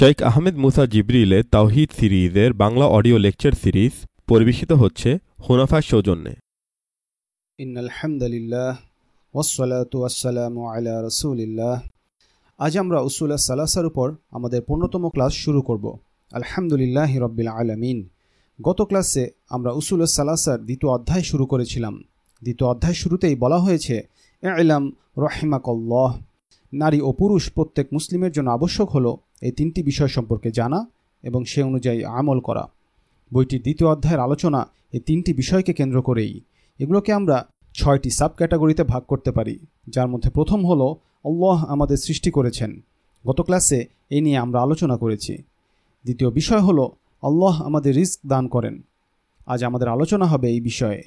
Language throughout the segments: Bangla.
শেখ আহমেদ মুসা জিবরিলে তাওহিদ সিরিজের বাংলা অডিও লেকচার সিরিজ পরিবেশিত হচ্ছে হুনাফার সৌজন্যে। আলা আজ আমরা উসুল সালাসার উপর আমাদের পূর্ণতম ক্লাস শুরু করব। আলহামদুলিল্লাহ রব্বিল আলমিন। গত ক্লাসে আমরা উসুল সালাসার দ্বিতীয় অধ্যায় শুরু করেছিলাম। দ্বিতীয় অধ্যায় শুরুতেই বলা হয়েছে এলাম রহিমাকল্লাহ। নারী ও পুরুষ প্রত্যেক মুসলিমের জন্য আবশ্যক হলো এই তিনটি বিষয় সম্পর্কে জানা এবং সে অনুযায়ী আমল করা। বইটির দ্বিতীয় অধ্যায়ের আলোচনা এই তিনটি বিষয়কে কেন্দ্র করেই। এগুলোকে আমরা ছয়টি সাব ক্যাটাগরিতে ভাগ করতে পারি, যার মধ্যে প্রথম হলো, আল্লাহ আমাদের সৃষ্টি করেছেন। গত ক্লাসে এই নিয়ে আমরা আলোচনা করেছি। দ্বিতীয় বিষয় হলো, আল্লাহ আমাদের রিস্ক দান করেন। আজ আমাদের আলোচনা হবে এই বিষয়ে।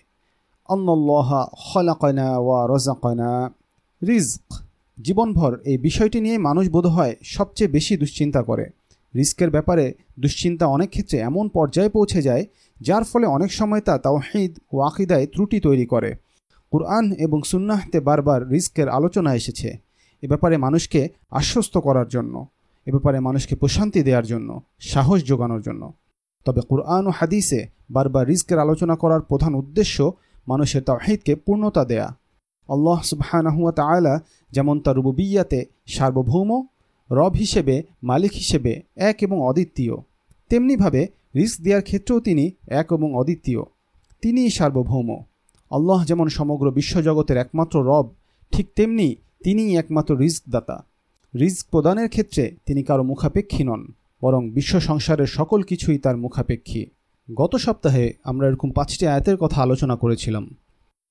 আল্লাহ খলাকনা ওয়া রজাকনা রিস্ক জীবনভর এই বিষয়টি নিয়ে মানুষ বোধ হয় সবচেয়ে বেশি দুশ্চিন্তা করে। রিস্কের ব্যাপারে দুশ্চিন্তা অনেক ক্ষেত্রে এমন পর্যায়ে পৌঁছে যায়, যার ফলে অনেক সময় তা তাওহিদ ও আকিদায় ত্রুটি তৈরি করে। কুরআন এবং সুন্নাহতে বারবার রিস্কের আলোচনা এসেছে এ ব্যাপারে মানুষকে আশ্বস্ত করার জন্য, এ ব্যাপারে মানুষকে প্রশান্তি দেওয়ার জন্য, সাহস যোগানোর জন্য। তবে কুরআন ও হাদিসে বারবার রিস্কের আলোচনা করার প্রধান উদ্দেশ্য মানুষের তাওহিদকে পূর্ণতা দেয়া। আল্লাহ সুবাহানাহুয়া তালা যেমন তার রুবুবিয়াতে সার্বভৌম, রব হিসেবে, মালিক হিসেবে এক এবং অদ্বিতীয়। তেমনিভাবে রিস্ক দেওয়ার ক্ষেত্রেও তিনি এক এবং অদ্বিতীয়। তিনিই সার্বভৌম। আল্লাহ যেমন সমগ্র বিশ্বজগতের একমাত্র রব, ঠিক তেমনি তিনিই একমাত্র রিস্ক দাতা রিস্ক প্রদানের ক্ষেত্রে তিনি কারও মুখাপেক্ষী নন, বরং বিশ্ব সংসারের সকল কিছুই তার মুখাপেক্ষী। গত সপ্তাহে আমরা এরকম পাঁচটি আয়াতের কথা আলোচনা করেছিলাম।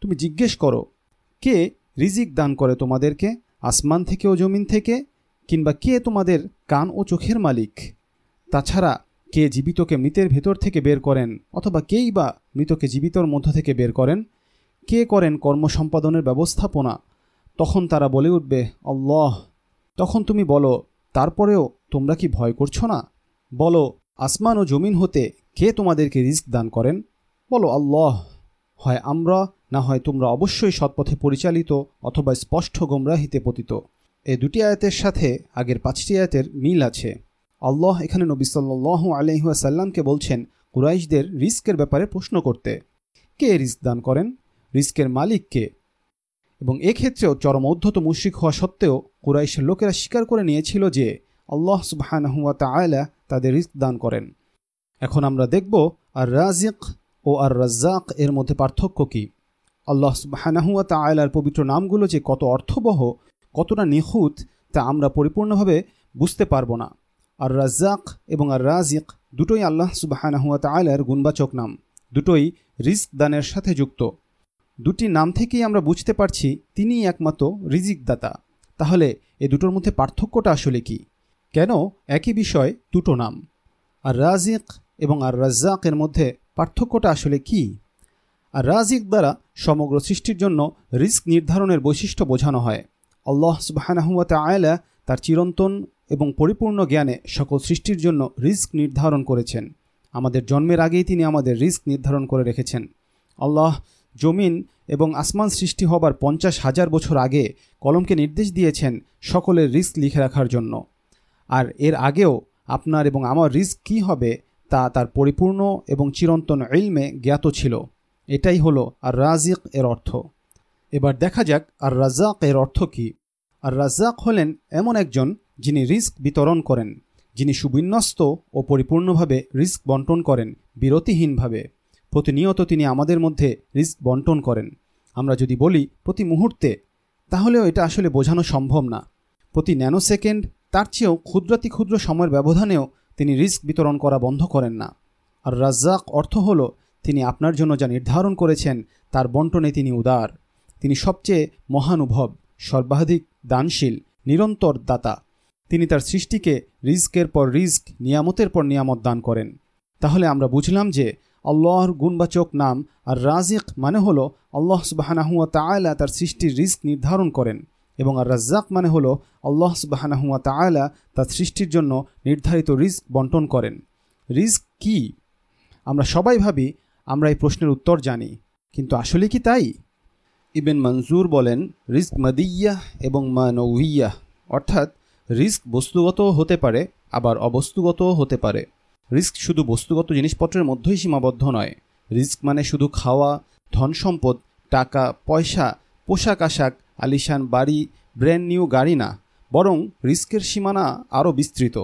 তুমি জিজ্ঞেস করো, কে রিজিক দান করে তোমাদেরকে, আসমান থেকে ও জমিন থেকে, কিংবা কে তোমাদের কান ও চোখের মালিক? তাছাড়া, কে জীবিতকে মৃতের ভেতর থেকে বের করেন, অথবা কেই বা মৃতকে জীবিতর মধ্য থেকে বের করেন? কে করেন কর্ম সম্পাদনের ব্যবস্থাপনা? তখন তারা বলে উঠবে, আল্লাহ। তখন তুমি বলো, তারপরেও তোমরা কি ভয় করছ না? বলো, আসমান ও জমিন হতে কে তোমাদেরকে রিস্ক দান করেন? বলো, আল্লাহ। হয় আমরা না হয় তোমরা অবশ্যই সৎপথে পরিচালিত অথবা স্পষ্ট গোমরাহিতে পতিত। এ দুটি আয়াতের সাথে আগের পাঁচটি আয়াতের মিল আছে। আল্লাহ এখানে নবী সাল্লাহ আলহিহাসাল্লামকে বলছেন, কুরাইশদের রিস্কের ব্যাপারে প্রশ্ন করতে। কে রিস্ক দান করেন? রিস্কের মালিক কে? এবং এক্ষেত্রেও চরম উদ্ধত মুশ্রিক হওয়া সত্ত্বেও কুরাইশের লোকেরা স্বীকার করে নিয়েছিল যে, আল্লাহ সুবাহানহুয়া তালা তাদের রিস্ক দান করেন। এখন আমরা দেখব, আর রাজিক ও আর রাজ্জাক এর মধ্যে পার্থক্য কী? আল্লাহ সুবাহানাহুয়া তালার পবিত্র নামগুলো যে কত অর্থবহ, কতটা নিখুঁত, তা আমরা পরিপূর্ণভাবে বুঝতে পারব না। আর রাজ্জাক এবং আর রাজিক দুটোই আল্লাহ সুবাহানাহুয়া তালার গুণবাচক নাম। দুটোই রিস্ক দানের সাথে যুক্ত। দুটি নাম থেকেই আমরা বুঝতে পারছি তিনিই একমাত্র রিজিক দাতা। তাহলে এ দুটোর মধ্যে পার্থক্যটা আসলে কি? কেন একই বিষয়, দুটো নাম? আর রাজিক এবং আর রাজ্জাকের মধ্যে পার্থক্যটা আসলে কি? আর রাজিক দ্বারা সমগ্র সৃষ্টির জন্য রিস্ক নির্ধারণের বৈশিষ্ট্য বোঝানো হয়। আল্লাহ সুবাহানাহুয়াত আয়লা তার চিরন্তন এবং পরিপূর্ণ জ্ঞানে সকল সৃষ্টির জন্য রিস্ক নির্ধারণ করেছেন। আমাদের জন্মের আগেই তিনি আমাদের রিস্ক নির্ধারণ করে রেখেছেন। আল্লাহ জমিন এবং আসমান সৃষ্টি হবার পঞ্চাশ হাজার বছর আগে কলমকে নির্দেশ দিয়েছেন সকলের রিস্ক লিখে রাখার জন্য। আর এর আগেও আপনার এবং আমার রিস্ক কী হবে তা তার পরিপূর্ণ এবং চিরন্তন ইলমে জ্ঞাত ছিল। এটাই হলো আর রাজিক এর অর্থ। এবার দেখা যাক আর রাজাক এর অর্থ কী। আর রাজাক হলেন এমন একজন যিনি রিস্ক বিতরণ করেন, যিনি সুবিন্যস্ত ও পরিপূর্ণভাবে রিস্ক বন্টন করেন, বিরতিহীনভাবে। প্রতিনিয়ত তিনি আমাদের মধ্যে রিস্ক বন্টন করেন। আমরা যদি বলি প্রতি মুহূর্তে, তাহলেও এটা আসলে বোঝানো সম্ভব না। প্রতি ন্যানো সেকেন্ড তার চেয়েও ক্ষুদ্রাতি ক্ষুদ্র সময়ের ব্যবধানেও তিনি রিস্ক বিতরণ করা বন্ধ করেন না। আর রাজ্জাক অর্থ হল তিনি আপনার জন্য যা নির্ধারণ করেছেন, তার বন্টনে তিনি উদার। তিনি সবচেয়ে মহানুভব, সর্বাধিক দানশীল, নিরন্তর দাতা। তিনি তার সৃষ্টিকে রিস্কের পর রিস্ক নিয়ামতের পর নিয়ামত দান করেন। তাহলে আমরা বুঝলাম যে আল্লাহর গুণবাচক নাম আর রাজিক মানে হলো আল্লাহ সুবাহানাহুয়া তাআলা তার সৃষ্টির রিস্ক নির্ধারণ করেন এবং আর রাজ্জাক মানে হলো আল্লাহ সুবাহানাহুয়া তাআলা তার সৃষ্টির জন্য নির্ধারিত রিস্ক বন্টন করেন। রিস্ক কি? আমরা সবাই ভাবি আমরা এই প্রশ্নের উত্তর জানি, কিন্তু আসলে কি তাই? ইবেন মনজুর বলেন রিস্ক মাদিয়া এবং মানৌইয়া অর্থাৎ রিস্ক বস্তুগতও হতে পারে, আবার অবস্তুগতও হতে পারে। রিস্ক শুধু বস্তুগত জিনিসপত্রের মধ্যেই সীমাবদ্ধ নয়। রিস্ক মানে শুধু খাওয়া ধন সম্পদ টাকা, পয়সা, পোশাক আশাক, আলিশান বাড়ি, ব্র্যান্ড নিউ গাড়ি না, বরং রিস্কের সীমানা আরও বিস্তৃত।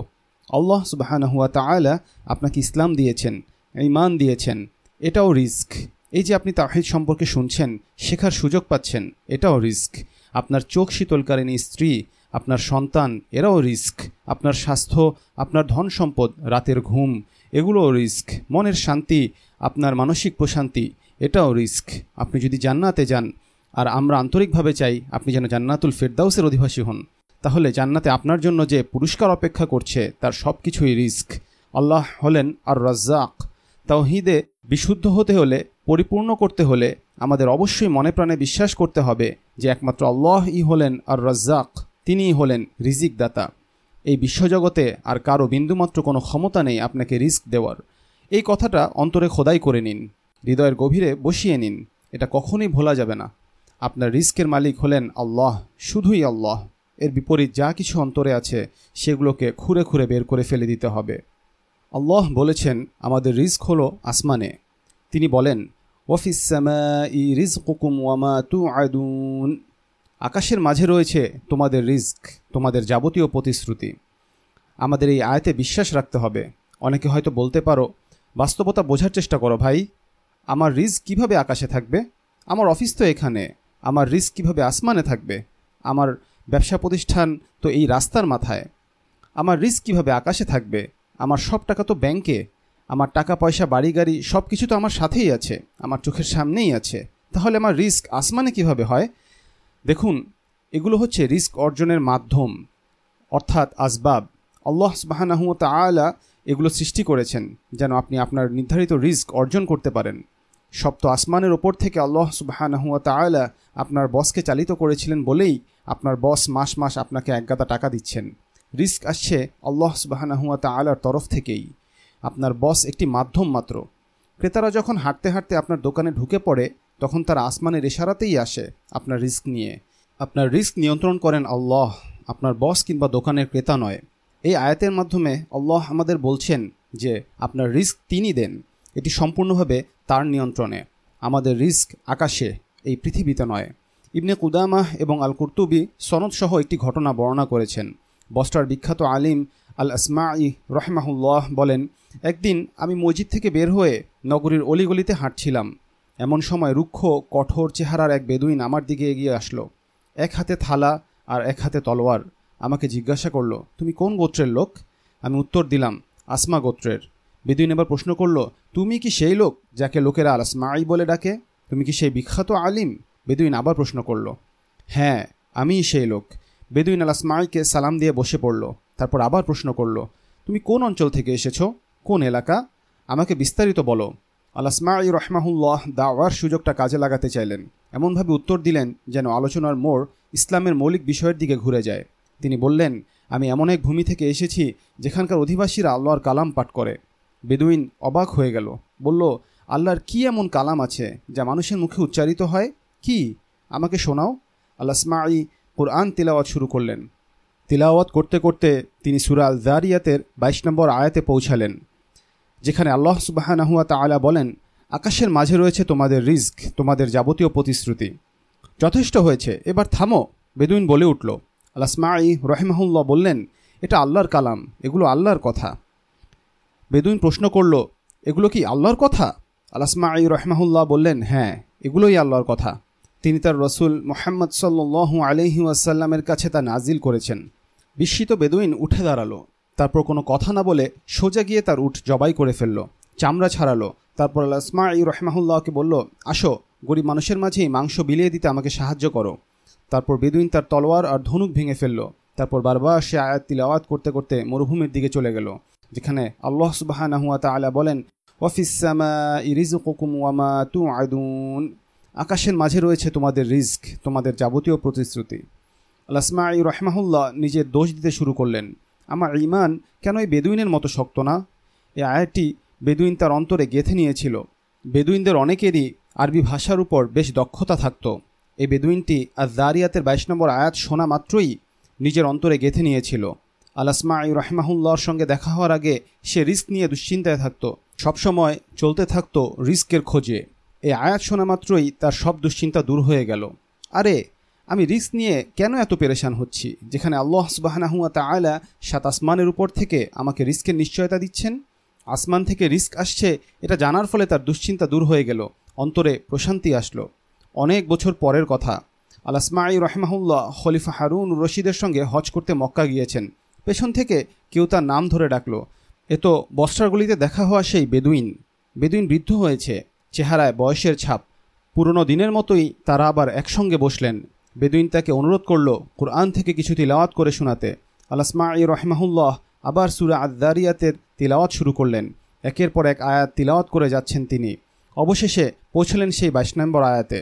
আল্লাহ সুবাহানহুয়া তাআলা আপনাকে ইসলাম দিয়েছেন ইমান দিয়েছেন এটাও রিস্ক। এই যে আপনি তাহিদ সম্পর্কে শুনছেন, শেখার সুযোগ পাচ্ছেন, এটাও রিস্ক। আপনার চোখ শীতলকারিণী স্ত্রী, আপনার সন্তান, এরাও রিস্ক। আপনার স্বাস্থ্য, আপনার ধন সম্পদ, রাতের ঘুম, এগুলোও রিস্ক। মনের শান্তি, আপনার মানসিক প্রশান্তি, এটাও রিস্ক। আপনি যদি জান্নাতে যান, আর আমরা আন্তরিকভাবে চাই আপনি যেন জান্নাতুল ফেরদাউসের অধিবাসী হন, তাহলে জান্নাতে আপনার জন্য যে পুরস্কার অপেক্ষা করছে, তার সব কিছুই রিস্ক। আল্লাহ হলেন আর রাজ্জাক তাওহিদে বিশুদ্ধ হতে হলে, পরিপূর্ণ করতে হলে আমাদের অবশ্যই মনে প্রাণে বিশ্বাস করতে হবে যে একমাত্র আল্লাহ ই হলেন আর রাজ্জাক তিনিই হলেন রিজিক দাতা এই বিশ্বজগতে আর কারও বিন্দুমাত্র কোনো ক্ষমতা নেই আপনাকে রিস্ক দেওয়ার। এই কথাটা অন্তরে খোদাই করে নিন, হৃদয়ের গভীরে বসিয়ে নিন, এটা কখনোই ভোলা যাবে না। আপনার রিস্কের মালিক হলেন আল্লাহ, শুধুই আল্লাহ। এর বিপরীত যা কিছু অন্তরে আছে, সেগুলোকে খুঁড়ে খুঁড়ে বের করে ফেলে দিতে হবে। আল্লাহ বলেছেন, আমাদের রিস্ক হলো আসমানে। তিনি বলেন ই ওয়ামা তু আদুন আকাশের মাঝে রয়েছে তোমাদের রিস্ক তোমাদের যাবতীয় প্রতিশ্রুতি। আমাদের এই আয়তে বিশ্বাস রাখতে হবে। অনেকে হয়তো বলতে পারো, বাস্তবতা বোঝার চেষ্টা করো ভাই। আমার রিস্ক কীভাবে আকাশে থাকবে? আমার অফিস তো এখানে। আমার রিস্ক কীভাবে আসমানে থাকবে? আমার ব্যবসা প্রতিষ্ঠান তো এই রাস্তার মাথায়। আমার রিস্ক কীভাবে আকাশে থাকবে? আমার সব টাকা তো ব্যাংকে, আমার টাকা, পয়সা, বাড়ি, গাড়ি সব কিছু তো আমার সাথেই আছে, আমার চোখের সামনেই আছে। তাহলে আমার রিস্ক আসমানে কীভাবে হয়? দেখুন, এগুলো হচ্ছে রিস্ক অর্জনের মাধ্যম, অর্থাৎ আসবাব। আল্লাহ সুবাহানাহু তাআলা এগুলো সৃষ্টি করেছেন যেন আপনি আপনার নির্ধারিত রিস্ক অর্জন করতে পারেন। সপ্ত আসমানের ওপর থেকে আল্লাহ সুবাহানাহু তাআলা আপনার বসকে চালিত করেছিলেন বলেই আপনার বস মাস মাস আপনাকে একগাদা টাকা দিচ্ছেন। রিস্ক আসছে আল্লাহ সুবাহানাহু তাআলার তরফ থেকেই। আপনার বস একটি মাধ্যম মাত্র। ক্রেতারা যখন হাঁটতে হাঁটতে আপনার দোকানে ঢুকে পড়ে, তখন তারা আসমানের ইশারাতেই আসে আপনার রিস্ক নিয়ে। আপনার রিস্ক নিয়ন্ত্রণ করেন আল্লাহ, আপনার বস কিংবা দোকানের ক্রেতা নয়। এই আয়াতের মাধ্যমে আল্লাহ আমাদের বলছেন যে, আপনার রিস্ক তিনি দেন। এটি সম্পূর্ণভাবে তার নিয়ন্ত্রণে। আমাদের রিস্ক আকাশে, এই পৃথিবীতে নয়। ইবনে কুদামাহ এবং আল কুর্তুবি সনদসহ একটি ঘটনা বর্ণনা করেছেন। বস্টার বিখ্যাত আলিম আল আসমাই রহমাহুল্লাহ বলেন, একদিন আমি মসজিদ থেকে বের হয়ে নগরীর অলিগলিতে হাঁটছিলাম। এমন সময় রুক্ষ, কঠোর চেহারার এক বেদুইন আমার দিকে এগিয়ে আসলো। এক হাতে থালা আর এক হাতে তলোয়ার। আমাকে জিজ্ঞাসা করল, তুমি কোন গোত্রের লোক? আমি উত্তর দিলাম, আসমা গোত্রের। বেদুইন এবার প্রশ্ন করল, তুমি কি সেই লোক যাকে লোকেরা আল আসমাই বলে ডাকে? তুমি কি সেই বিখ্যাত আলিম? বেদুইন আবার প্রশ্ন করল হ্যাঁ আমিই সেই লোক। বেদুইন আল আসমাইকে সালাম দিয়ে বসে পড়ল। তারপর আবার প্রশ্ন করল, তুমি কোন অঞ্চল থেকে এসেছ? কোন এলাকা? আমাকে বিস্তারিত বলো। আলাসমাই রহমাহুল্লাহ দাওয়ার সুযোগটা কাজে লাগাতে চাইলেন। এমনভাবে উত্তর দিলেন যেন আলোচনার মোড় ইসলামের মৌলিক বিষয়ের দিকে ঘুরে যায়। তিনি বললেন, আমি এমন এক ভূমি থেকে এসেছি যেখানকার অধিবাসীরা আল্লাহর কালাম পাঠ করে। বেদুইন অবাক হয়ে গেল, বলল, আল্লাহর কি এমন কালাম আছে যা মানুষের মুখে উচ্চারিত হয়? কি? আমাকে শোনাও। আল্লাহ আল্লাসমাই কোরআন তিলাওয়াত শুরু করলেন। তিলাওয়াত করতে করতে তিনি সুরাল জারিয়াতের বাইশ নম্বর আয়াতে পৌঁছালেন, যেখানে আল্লাহ সুবাহানাহুয়া তালা বলেন, আকাশের মাঝে রয়েছে তোমাদের রিস্ক তোমাদের যাবতীয় প্রতিশ্রুতি। যথেষ্ট হয়েছে, এবার থামো, বেদুইন বলে উঠল। আলাসমাই রহেমাহুল্লাহ বললেন, এটা আল্লাহর কালাম, এগুলো আল্লাহর কথা। বেদুইন প্রশ্ন করল, এগুলো কি আল্লাহর কথা? আলাসমাই রহমাহুল্লাহ বললেন হ্যাঁ এগুলোই আল্লাহর কথা। তিনি তার রসুল মোহাম্মদ সাল্লু আলহি আসাল্লামের কাছে তা নাজিল করেছেন। বিস্মিত বেদুইন উঠে দাঁড়াল। তারপর কোনো কথা না বলে সোজা গিয়ে তার উঠ জবাই করে ফেলল, চামড়া ছাড়ালো। তারপর আলাসমা ই রহমাহুল্লাহকে বলল, আসো, গরিব মানুষের মাঝেই মাংস বিলিয়ে দিতে আমাকে সাহায্য করো। তারপর বেদুইন তার তলোয়ার আর ধনুক ভেঙে ফেলল। তারপর বারবার সে আয়াত তিলাওয়াত করতে করতে মরুভূমির দিকে চলে গেল, যেখানে আল্লাহ সুবাহানাহু ওয়া তাআলা বলেন ওয়াফিস সামাই রিজকুকুম ওয়া মা তুআদুন। আকাশের মাঝে রয়েছে তোমাদের রিস্ক, তোমাদের যাবতীয় প্রতিশ্রুতি। আলাসমাই রহমাহুল্লাহ নিজের দোষ দিতে শুরু করলেন। আমার ইমান কেন এই বেদুইনের মতো শক্ত না? এই আয়াতটি বেদুইন তার অন্তরে গেঁথে নিয়েছিল। বেদুইনদের অনেকেরই আরবি ভাষার উপর বেশ দক্ষতা থাকত। এই বেদুইনটি আর দারিয়াতের বাইশ নম্বর আয়াত শোনা মাত্রই নিজের অন্তরে গেঁথে নিয়েছিল। আলাসমা রহমাহুল্লাহর সঙ্গে দেখা হওয়ার আগে সে রিস্ক নিয়ে দুশ্চিন্তায় থাকত। সবসময় চলতে থাকতো রিস্কের খোঁজে। এই আয়াত শোনা মাত্রই তার সব দুশ্চিন্তা দূর হয়ে গেল। আরে, আমি রিস্ক নিয়ে কেন এত পেরেশান হচ্ছি, যেখানে আল্লাহ সুবাহানাহুয়া তালা সাত আসমানের উপর থেকে আমাকে রিস্কের নিশ্চয়তা দিচ্ছেন? আসমান থেকে রিস্ক আসছে, এটা জানার ফলে তার দুশ্চিন্তা দূর হয়ে গেল, অন্তরে প্রশান্তি আসলো। অনেক বছর পরের কথা আলাসমাই রহমাহুল্লাহ খলিফা হারুন রশিদের সঙ্গে হজ করতে মক্কা গিয়েছেন। পেছন থেকে কেউ তার নাম ধরে ডাকলো। এ তো বস্ত্রাগুলিতে দেখা হওয়া সেই বেদুইন। বেদুইন বৃদ্ধ হয়েছে। চেহারায় বয়সের ছাপ। পুরনো দিনের মতোই তারা আবার একসঙ্গে বসলেন। বেদুইন তাকে অনুরোধ করল কোরআন থেকে কিছু তিলাওয়াত করে শোনাতে। আলাসমা ই রহমাহুল্লাহ আবার সুরা আদারিয়াতের তিলাওয়াত শুরু করলেন। একের পর এক আয়াত তিলাওয়াত করে যাচ্ছেন তিনি। অবশেষে পৌঁছলেন সেই বাইশ নম্বর আয়াতে।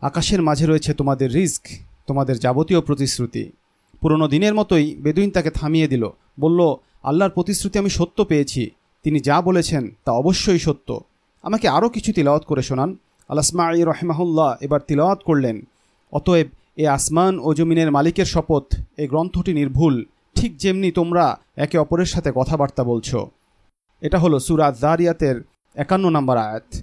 আকাশের মাঝে রয়েছে তোমাদের রিস্ক তোমাদের যাবতীয় প্রতিশ্রুতি। পুরনো দিনের মতোই বেদুইন তাকে থামিয়ে দিল। বলল, আল্লাহর প্রতিশ্রুতি আমি সত্য পেয়েছি। তিনি যা বলেছেন তা অবশ্যই সত্য। আমাকে আরও কিছু তিলাওয়াত করে শোনান। আলাসমা ই রহমাহুল্লাহ এবার তিলাওয়াত করলেন। অতএব এ আসমান ও জমিনের মালিকের শপথ, এই গ্রন্থটি নির্ভুল। ঠিক যেমনি তোমরা একে অপরের সাথে কথাবার্তা বলছো। এটা হলো সুরা দারিয়াতের একান্ন নম্বর আয়াত।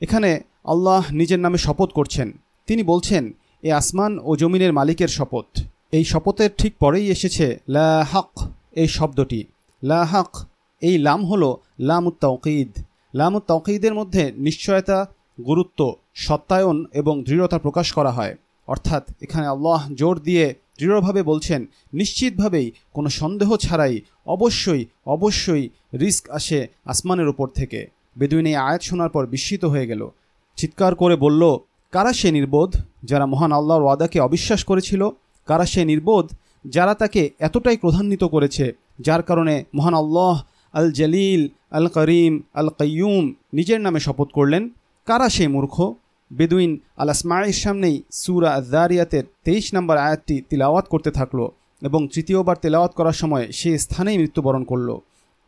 এখানে আল্লাহ নিজের নামে শপথ করছেন। তিনি বলছেন, এ আসমান ও জমিনের মালিকের শপথ। এই শপথের ঠিক পরেই এসেছে, লা হক, এই শব্দটি। লা হক, এই লাম হলো হল লামুত্তাউকিদ লামুত্তাউকিদের মধ্যে নিশ্চয়তা, গুরুত্ব, সত্যায়ন এবং দৃঢ়তা প্রকাশ করা হয়। অর্থাৎ এখানে আল্লাহ জোর দিয়ে দৃঢ়ভাবে বলছেন, নিশ্চিতভাবেই কোনো সন্দেহ ছাড়াই অবশ্যই অবশ্যই রিস্ক আসে আসমানের ওপর থেকে। বেদুইন এই আয়াত শোনার পর বিস্মিত হয়ে গেল। চিৎকার করে বলল, কারা সে নির্বোধ যারা মহান আল্লাহর ওয়াদাকে অবিশ্বাস করেছিল? কারা সে নির্বোধ যারা তাকে এতটাই ক্রধান্বিত করেছে, যার কারণে মহান আল্লাহ আল জলিল আল করিম আল কয়ুম নিজের নামে শপথ করলেন। কারা সে মূর্খ? বেদুইন আল আসমাইয়ের সামনেই সুরা আদারিয়াতের তেইশ নম্বর আয়াতটি তিলাওয়াত করতে থাকল এবং তৃতীয়বার তেলাওয়াত করার সময় সে স্থানেই মৃত্যুবরণ করল।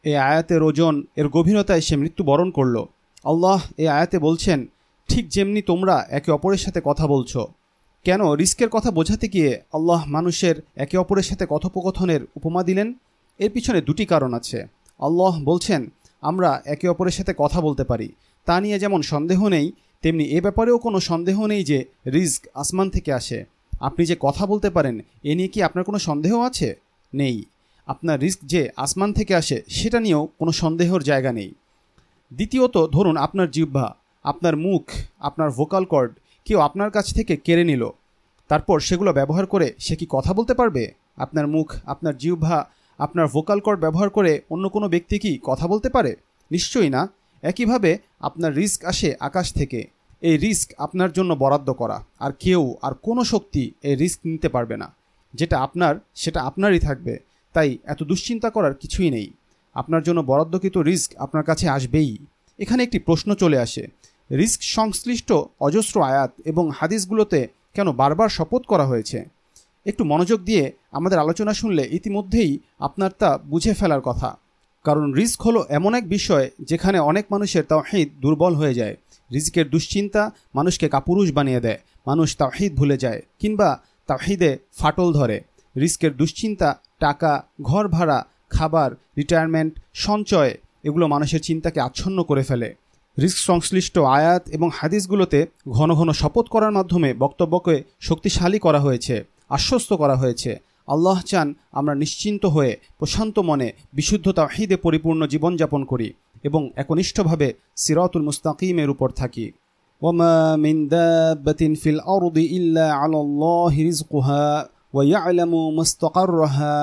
এই আয়াতের ওজন, এর গভীরতায় সে মৃত্যুবরণ করল। আল্লাহ এ আয়াতে বলছেন, ঠিক যেমনি তোমরা একে অপরের সাথে কথা বলছ। কেন রিস্কের কথা বোঝাতে গিয়ে আল্লাহ মানুষের একে অপরের সাথে কথোপকথনের উপমা দিলেন? এর পিছনে দুটি কারণ আছে। আল্লাহ বলছেন, আমরা একে অপরের সাথে কথা বলতে পারি। তা নিয়ে যেমন সন্দেহ নেই, তেমনি এ ব্যাপারেও কোনো সন্দেহ নেই যে রিস্ক আসমান থেকে আসে। আপনি যে কথা বলতে পারেন, এ নিয়ে কি আপনার কোনো সন্দেহ আছে? নেই। আপনার রিস্ক যে আসমান থেকে আসে, সেটা নিয়েও কোনো সন্দেহর জায়গা নেই। দ্বিতীয়ত, ধরুন আপনার জিহ্বা, আপনার মুখ, আপনার ভোকাল কর্ড কেউ আপনার কাছ থেকে কেড়ে নিল। তারপর সেগুলো ব্যবহার করে সে কি কথা বলতে পারবে? আপনার মুখ, আপনার জিহ্বা আপনার ভোকাল কর্ড ব্যবহার করে অন্য কোনো ব্যক্তি কি কথা বলতে পারে? নিশ্চয়ই না। একইভাবে আপনার রিস্ক আসে আকাশ থেকে। এই রিস্ক আপনার জন্য বরাদ্দ করা। আর কেউ আর কোনো শক্তি এই রিস্ক নিতে পারবে না। যেটা আপনার, সেটা আপনারই থাকবে। তাই এত দুশ্চিন্তা করার কিছুই নেই। আপনার জন্য বরাদ্দকৃত রিস্ক আপনার কাছে আসবেই। এখানে একটি প্রশ্ন চলে আসে। রিস্ক সংশ্লিষ্ট অজস্র আয়াত এবং হাদিসগুলোতে কেন বারবার শপথ করা হয়েছে? একটু মনোযোগ দিয়ে আমাদের আলোচনা শুনলে ইতিমধ্যেই আপনার তা বুঝে ফেলার কথা। কারণ রিস্ক হলো এমন এক বিষয় যেখানে অনেক মানুষের তাওহিদ দুর্বল হয়ে যায়। রিস্কের দুশ্চিন্তা মানুষকে কাপুরুষ বানিয়ে দেয়। মানুষ তাওহিদ ভুলে যায় কিংবা তাওহিদে ফাটল ধরে। রিস্কের দুশ্চিন্তা, টাকা, ঘর ভাড়া, খাবার রিটায়ারমেন্ট সঞ্চয় এগুলো মানুষের চিন্তাকে আচ্ছন্ন করে ফেলে। রিস্ক সংশ্লিষ্ট আয়াত এবং হাদিসগুলোতে ঘন ঘন শপথ করার মাধ্যমে বক্তব্যকে শক্তিশালী করা হয়েছে। আশ্বস্ত করা হয়েছে আল্লাহ চান আমরা নিশ্চিন্ত হয়ে প্রশান্ত মনে বিশুদ্ধ তাহিদে পরিপূর্ণ জীবনযাপন করি এবং একনিষ্ঠভাবে সিরাতুল মুস্তাকিমের উপর থাকি وما من دابة في الأرض إلا على الله رزقها ويعلم مستقرها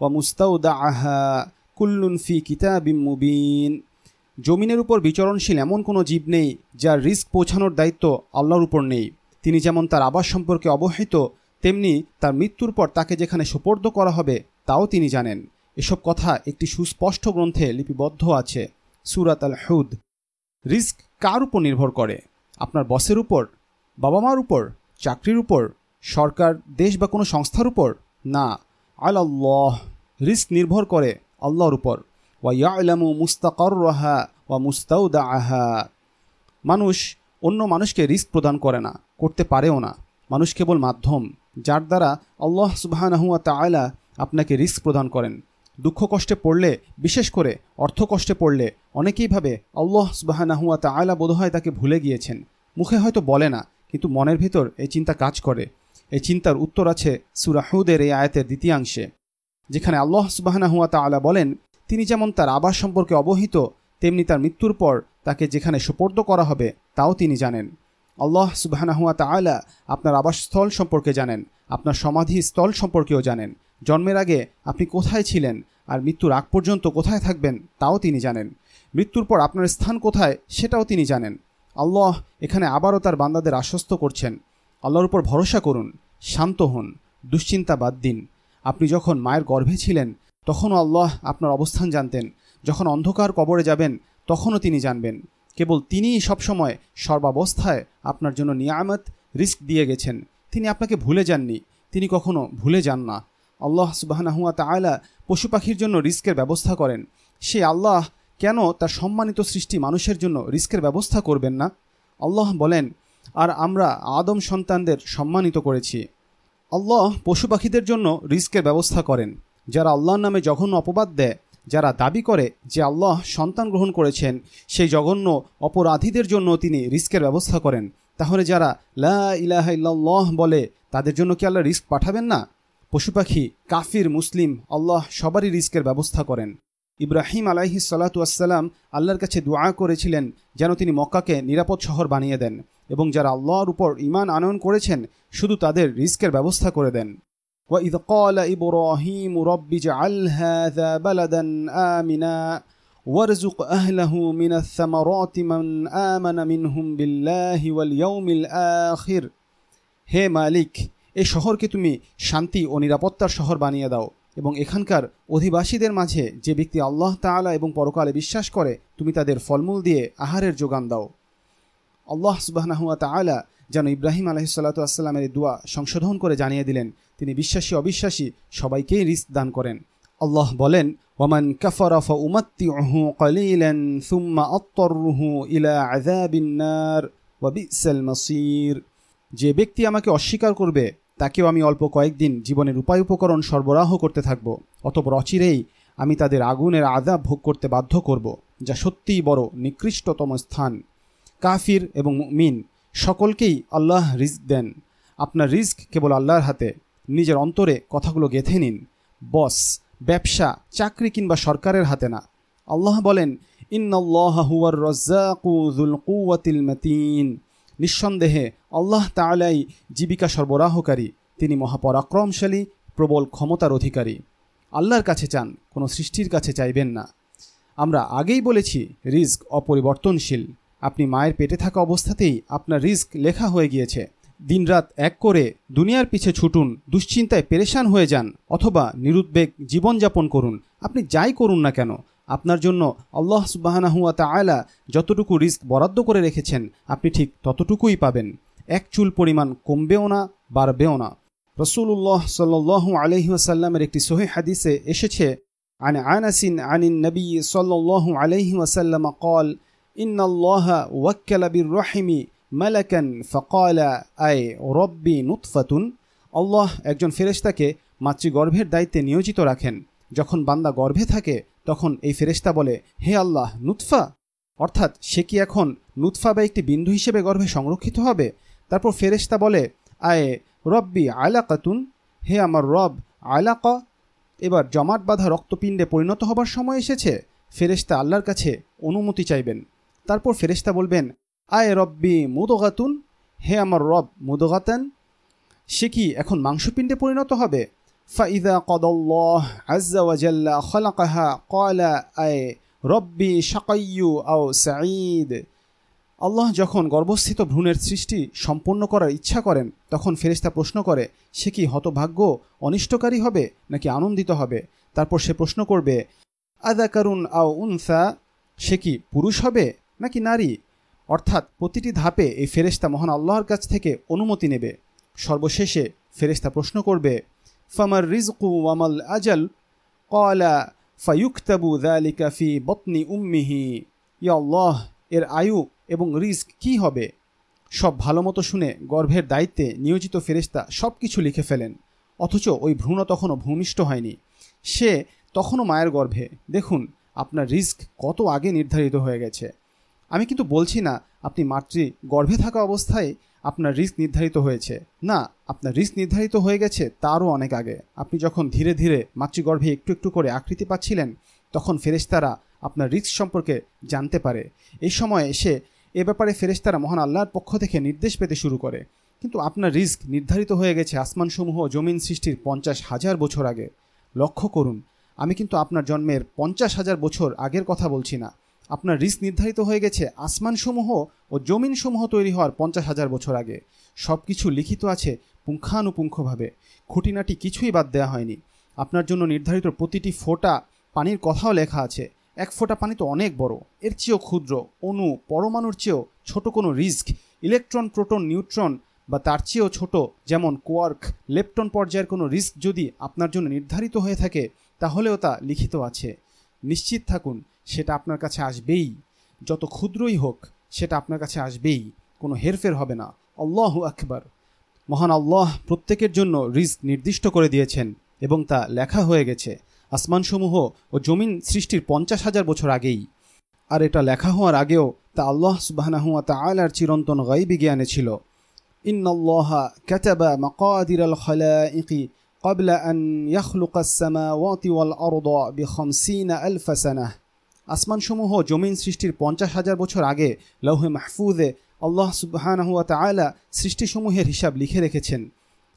ومستودعها كل في كتاب مبين জমিনের উপর বিচরণশীল এমন কোনো জীব নেই যার রিস্ক পৌঁছানোর দায়িত্ব আল্লাহর উপর নেই তিনি যেমন তার আবাস সম্পর্কে অবহিত তেমনি তার মৃত্যুর পর তাকে যেখানে সুপর্দ করা হবে, তাও তিনি জানেন। এসব কথা একটি সুস্পষ্ট গ্রন্থে লিপিবদ্ধ আছে, সুরাত আল হুদ রিস্ক কার উপর নির্ভর করে? আপনার বসের উপর? বাবা মার উপর? চাকরির উপর? সরকার, দেশ বা কোনো সংস্থার উপর? না। আল আল্লাহ রিস্ক নির্ভর করে আল্লাহর উপর। ওয়া ইয়ালামু মুস্তাকর রাহা ওয়া মুস্তাউদা আহা মানুষ অন্য মানুষকে রিস্ক প্রদান করে না, করতে পারেও না। মানুষ কেবল মাধ্যম। যার দ্বারা আল্লাহ সুবাহানাহুয়া তায়লা আপনাকে রিস্ক প্রদান করেন। দুঃখ কষ্টে পড়লে, বিশেষ করে অর্থ কষ্টে পড়লে, অনেকেই ভাবে আল্লাহ সুবাহানাহুয়া তায়লা বোধহয় তাকে ভুলে গিয়েছেন। মুখে হয়তো বলে না, কিন্তু মনের ভিতর এই চিন্তা কাজ করে। এই চিন্তার উত্তর আছে সুরাহুদের এই আয়াতের দ্বিতীয়াংশে, যেখানে আল্লাহ সুবাহানাহুয়া তালা বলেন, তিনি যেমন তার আবাস সম্পর্কে অবহিত, তেমনি তার মৃত্যুর পর তাকে যেখানে সুপর্দ করা হবে, তাও তিনি জানেন। আল্লাহ সুবাহানাহুয়া তালা আপনার আবাসস্থল সম্পর্কে জানেন, আপনার সমাধি স্থল সম্পর্কেও জানেন। জন্মের আগে আপনি কোথায় ছিলেন আর মৃত্যুর আগ পর্যন্ত কোথায় থাকবেন তাও তিনি জানেন। মৃত্যুর পর আপনার স্থান কোথায় সেটাও তিনি জানেন। আল্লাহ এখানে আবারও তার বান্দাদের আশ্বস্ত করছেন। আল্লাহর উপর ভরসা করুন, শান্ত হন দুশ্চিন্তা বাদ দিন। আপনি যখন মায়ের গর্ভে ছিলেন, তখনও আল্লাহ আপনার অবস্থান জানতেন। যখন অন্ধকার কবরে যাবেন, তখনও তিনি জানবেন। কেবল তিনিই সবসময় সর্বাবস্থায় আপনার জন্য নিয়ামত, রিস্ক দিয়ে গেছেন। তিনি আপনাকে ভুলে যাননি। তিনি কখনো ভুলে যান না। আল্লাহ সুবাহানাহুয়া তায়লা পশু পাখির জন্য রিস্কের ব্যবস্থা করেন। সে আল্লাহ কেন তার সম্মানিত সৃষ্টি মানুষের জন্য রিস্কের ব্যবস্থা করবেন না? আল্লাহ বলেন, আর আমরা আদম সন্তানদের সম্মানিত করেছি। আল্লাহ পশু পাখিদের জন্য রিস্কের ব্যবস্থা করেন। যারা আল্লাহর নামে জঘন্য অপবাদ দেয় যারা দাবি করে যে আল্লাহ সন্তান গ্রহণ করেছেন, সেই জঘন্য অপরাধীদের জন্য তিনি রিস্কের ব্যবস্থা করেন। তাহলে যারা লা ইলাহা বলে, তাদের জন্য কি আল্লাহ রিস্ক পাঠাবেন না? পশু পাখি, কাফির, মুসলিম, আল্লাহ সবারই রিস্কের ব্যবস্থা করেন। ইব্রাহিম আলাইহি সালাতুয়াসাল্লাম আল্লাহর কাছে দোয়া করেছিলেন যেন তিনি মক্কাকে নিরাপদ শহর বানিয়ে দেন এবং যারা আল্লাহর উপর ইমান আনয়ন করেছেন, শুধু তাদের রিস্কের ব্যবস্থা করে দেন। وإذ قال إبراهيم رب اجعل هذا بلدا آمنا وارزق أهله من الثمرات من آمن منهم بالله واليوم الآخر হে মালিক এই শহরকে তুমি শান্তি ও নিরাপত্তার শহর বানিয়ে দাও এবং এখানকার অধিবাসীদের মাঝে যে ব্যক্তি আল্লাহ তাআলা এবং পরকালে বিশ্বাস করে তুমি তাদের ফলমূল দিয়ে আহারের যোগান দাও আল্লাহ সুবাহনাহুয়া তাআলা যেন ইব্রাহিম আলহিসাল্লাতুয়াসাল্লামের এই দোয়া সংশোধন করে জানিয়ে দিলেন তিনি বিশ্বাসী, অবিশ্বাসী, সবাইকেই রিস্ক দান করেন। আল্লাহ বলেন ওমান কাফারফ উমাত্তিউহু কলিলান সুম্মা আত্তরুহু ইলা আযাবিন্নার ওয়াবিসাল মাসির। যে ব্যক্তি আমাকে অস্বীকার করবে, তাকেও আমি অল্প কয়েকদিন জীবনের উপায় উপকরণ সরবরাহ করতে থাকব, অতপর অচিরেই আমি তাদের আগুনের আদাব ভোগ করতে বাধ্য করব, যা সত্যিই বড় নিকৃষ্টতম স্থান। কাফির এবং মিন সকলকেই আল্লাহ রিস্ক দেন। আপনার রিস্ক কেবল আল্লাহর হাতে নিজের অন্তরে কথাগুলো গেথে নিন। বস, ব্যবসা, চাকরি কিংবা সরকারের হাতে না। আল্লাহ বলেন ইন্নআল্লাহুয়ার রজ্জাকুল কুয়াতিল মতিন। নিঃসন্দেহে আল্লাহ তালাই জীবিকা সরবরাহকারী, তিনি মহাপরাক্রমশালী, প্রবল ক্ষমতার অধিকারী। আল্লাহর কাছে চান, কোনো সৃষ্টির কাছে চাইবেন না। আমরা আগেই বলেছি রিস্ক অপরিবর্তনশীল। আপনি মায়ের পেটে থাকা অবস্থাতেই আপনার রিস্ক লেখা হয়ে গিয়েছে। দিনরাত এক করে দুনিয়ার পিছে ছুটুন দুশ্চিন্তায় পেরেশান হয়ে যান অথবা নিরুদ্বেগ জীবনযাপন করুন আপনি যাই করুন না কেন আপনার জন্য আল্লাহ সুবাহানাহুয়া তায়লা যতটুকু রিস্ক বরাদ্দ করে রেখেছেন আপনি ঠিক ততটুকুই পাবেন এক চুল পরিমাণ কমবেও না বাড়বেও না রসুল্লাহ সাল্লু আলহিহাসাল্লামের একটি সোহে হাদিসে এসেছে عن عنس عن النبي صلى الله عليه وسلم قال إن الله وكل بالرحم মালাকান ফকালা, আয় রব্বি নুৎফাতুন আল্লাহ একজন ফেরেশতাকে মাতৃগর্ভের দায়িত্বে নিয়োজিত রাখেন। যখন বান্দা গর্ভে থাকে, তখন এই ফেরেশতা বলে, হে আল্লাহ নুৎফা অর্থাৎ, সে কি এখন নুৎফা বা একটি বিন্দু হিসেবে গর্ভে সংরক্ষিত হবে? তারপর ফেরেশতা বলে, আয়ে রব্বি আলাকাতুন হে আমার রব, আলাকা এবার জমাট বাঁধা রক্তপিণ্ডে পরিণত হবার সময় এসেছে। ফেরেশতা আল্লাহর কাছে অনুমতি চাইবেন। তারপর ফেরেশতা বলবেন আয় রব্বি মুদগাতুন, হে আমার রব মুদগাতান। সে কি এখন মাংসপিণ্ডে পরিণত হবে? ফাইদা কদল্লাহ আজ্জা ওয়াজাল্লা খলাকাহা কলা আয় রব্বি শাকাইয়ু আও সাঈদ। আল্লাহ যখন গর্ভস্থিত ভ্রূণের সৃষ্টি সম্পন্ন করার ইচ্ছা করেন, তখন ফেরিস্তা প্রশ্ন করে, সে কি হতভাগ্য অনিষ্টকারী হবে নাকি আনন্দিত হবে? তারপর সে প্রশ্ন করবে আদা আদাকারুন আও উনসা, সে কি পুরুষ হবে নাকি নারী? অর্থাৎ প্রতিটি ধাপে এই ফেরেশতা মহান আল্লাহর কাছ থেকে অনুমতি নেবে। সর্বশেষে ফেরেশতা প্রশ্ন করবে, ফামার রিজকু ওয়ামাল আজাল? কলা ফায়ুক্তাবু দালিকা ফি বতনি উম্মিহি। ইয়া আল্লাহ, এর আয়ু এবং রিস্ক কি হবে? সব ভালো মতো শুনে গর্ভের দায়িত্বে নিয়োজিত ফেরেশতা সব কিছু লিখে ফেলেন, অথচ ওই ভ্রূণ তখনও ভূমিষ্ঠ হয়নি। সে তখনও মায়ের গর্ভে। দেখুন, আপনার রিস্ক কত আগে নির্ধারিত হয়ে গেছে। আমি কিন্তু বলছি না, আপনি মাতৃ গর্ভে থাকা অবস্থায় আপনার রিস্ক নির্ধারিত হয়েছে। না, আপনার রিস্ক নির্ধারিত হয়ে গেছে তারও অনেক আগে। আপনি যখন ধীরে ধীরে মাতৃগর্ভে একটু একটু করে আকৃতি পাচ্ছিলেন, তখন ফেরেশতারা আপনার রিস্ক সম্পর্কে জানতে পারে। এই সময় এসে এ ব্যাপারে ফেরেশতারা মহান আল্লাহর পক্ষ থেকে নির্দেশ পেতে শুরু করে। কিন্তু আপনার রিস্ক নির্ধারিত হয়ে গেছে আসমানসমূহ জমিন সৃষ্টির পঞ্চাশ হাজার বছর আগে। লক্ষ্য করুন, আমি কিন্তু আপনার জন্মের পঞ্চাশ হাজার বছর আগের কথা বলছি না। আপনার রিস্ক নির্ধারিত হয়ে গেছে, আসমানসমূহ ও জমিনসমূহ তৈরি হওয়ার পঞ্চাশ হাজার বছর আগে। সব কিছু লিখিত আছে পুঙ্খানুপুঙ্খভাবে। খুঁটিনাটি কিছুই বাদ দেওয়া হয়নি। আপনার জন্য নির্ধারিত প্রতিটি ফোঁটা পানির কথাও লেখা আছে। এক ফোঁটা পানি তো অনেক বড়। এর চেয়েও ক্ষুদ্র, অণু, পরমাণুর চেয়েও ছোট কোনো রিস্ক, ইলেকট্রন, প্রোটন, নিউট্রন বা তার চেয়েও ছোট, যেমন কোয়ার্ক, লেপটন পর্যায়ের কোনো রিস্ক যদি আপনার জন্য নির্ধারিত হয়ে থাকে, তাহলেও তা লিখিত আছে। নিশ্চিত থাকুন, সেটা আপনার কাছে আসবেই। যত ক্ষুদ্রই হোক, সেটা আপনার কাছে আসবেই। কোনো হেরফের হবে না। আল্লাহ আকবার। মহান আল্লাহ প্রত্যেকের জন্য রিস্ক নির্দিষ্ট করে দিয়েছেন এবং তা লেখা হয়ে গেছে আসমানসমূহ ও জমিন সৃষ্টির পঞ্চাশ হাজার বছর আগেই। আর এটা লেখা হওয়ার আগেও তা আল্লাহ সুবাহানাহুয়া তালার চিরন্তন গাইবি জ্ঞানে ছিল। ইন্নআল্লাহা কাতাবা মাকাদির আল খালাইকি قبل أن يخلق السماوات والأرض بخمسين ألف سنة আসমানসমূহ জমিন সৃষ্টির পঞ্চাশ হাজার বছর আগে লৌহে মাহফুজে আল্লাহ সুবাহানহুয়া তালা সৃষ্টিসমূহের হিসাব লিখে রেখেছেন